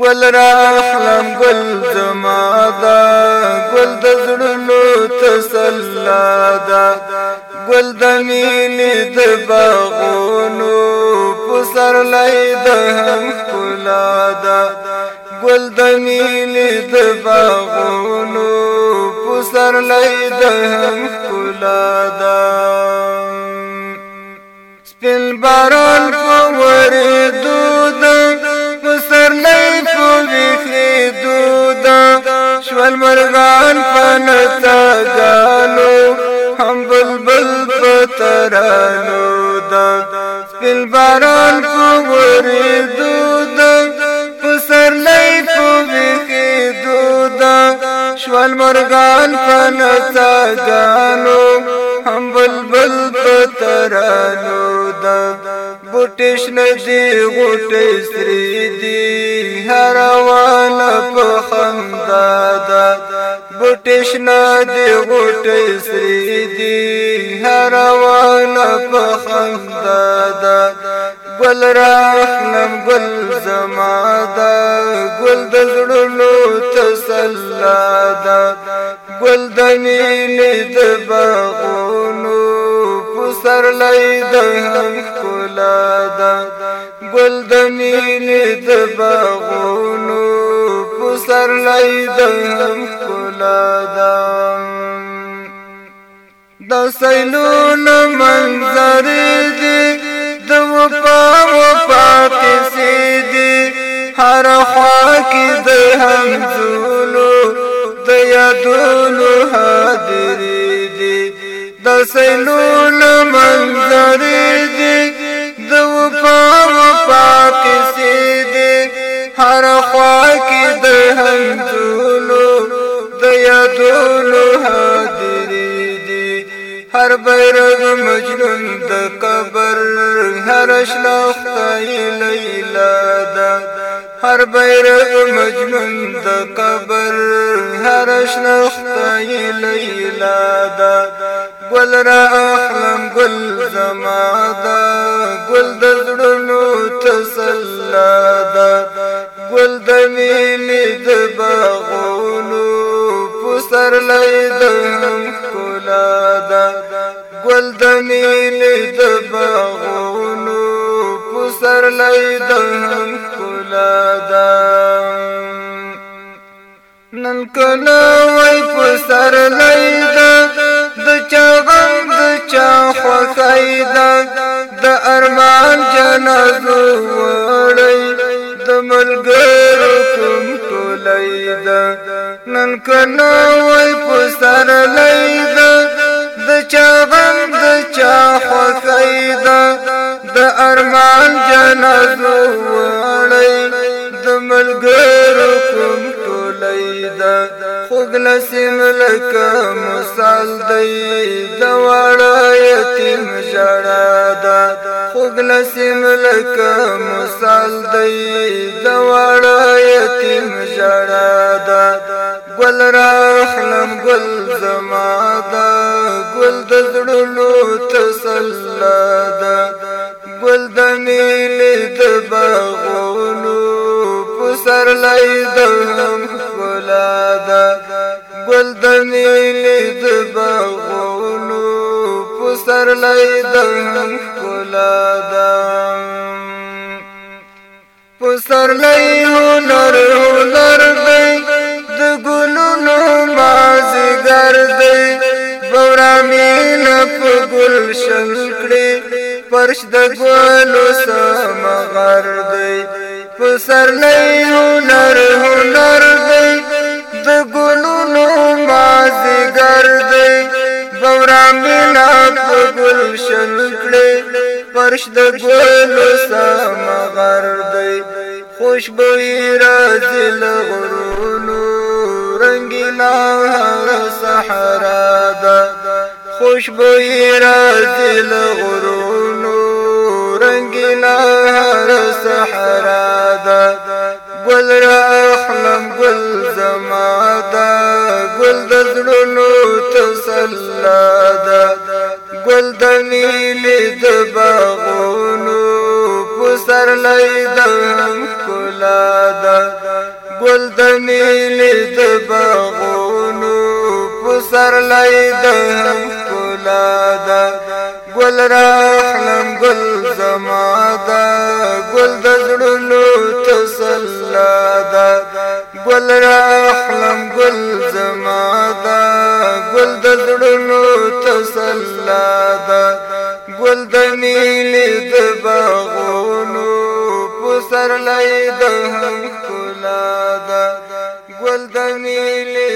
گل را احلام گل زما دا گل د زړونو تسلا دا گل د مینې د باغونو پسر لای د هم کلا دا گل د مینې د باغونو پسر لای د هم کلا شول مرغان پنتا گانو هم بلبل پترانو دا سپل باران کو وریدو دا پسرلی کو ویخیدو دا شول مرغان پنتا گانو هم بلبل پترانو دا بوټش ندی غوټې سری دی هر په خندا دا بوټش نه دی غټي سری دی هروان په خندا دا گل راخنم گل زما دا گل د زړونو تسلا دا گل د می دم کلا دم د سیلون منظر دی د وفا وفا کسی دی هر خوا کی د هم زولو د یادونو حاضر دی د سیلون منظر دی د وفا وفا کسی دی هر خوا کی د هم زولو یادونو حاضری دی هر بیرغ مجنون د قبر هر شناختای لیلا دا هر بیرغ مجنون د قبر هر شناختای لیلا دا گل را اخلم گل زما دا گل د زړونو تسلا دا گل د مینې پسرلی دم کولا دا گل دمیل د باغونو پسرلی دم کولا دا نن کنا وای پسرلی دا د چا غم د چا خوخای دا د ارمان جنازو وړی د ملګر لیدا نن کنا وای پسر لیدا د چا غم د چا خوخیدا د ارمان جنازو وړی د ملګرو کوم لیدا خوګل سیم لکه مثال دی د وړه یتیم ژړا دا خوګل سیم لکه مثال دی د وړه يتيم جړا دا ګل راخلم ګل زما دا ګل د زړونو تسلا دا ګل د میلې د باغونو پسر لای د هم خلا دا ګل د میلې د باغونو پسر لای د هم خلا دا پسرلی هنر هنر دی د ګلونو مازیګر دی بورا مین په ګلشن کړي پرش د ګلو سمغر دی پسرلی هنر هنر دی د ګلونو مازیګر دی بورا مین په ګلشن کړي پرش د ګلو سمغر دی خوشبوئی راځي لغرونو رنگینا هر صحرا ده خوشبوئی راځي لغرونو رنگینا هر صحرا ده گل را احلم گل زما ده گل د زړونو تسلا ده گل د میلې د باغونو پسرلی ده ګلونه ده ګل د نیلې د باغونو پسرلی د هم ګلا ده ګل راخلم ګل زما ده ګل د زړونو تسلا ده ګل راخلم ګل پسرلی د هم کلا دا ګل د میلی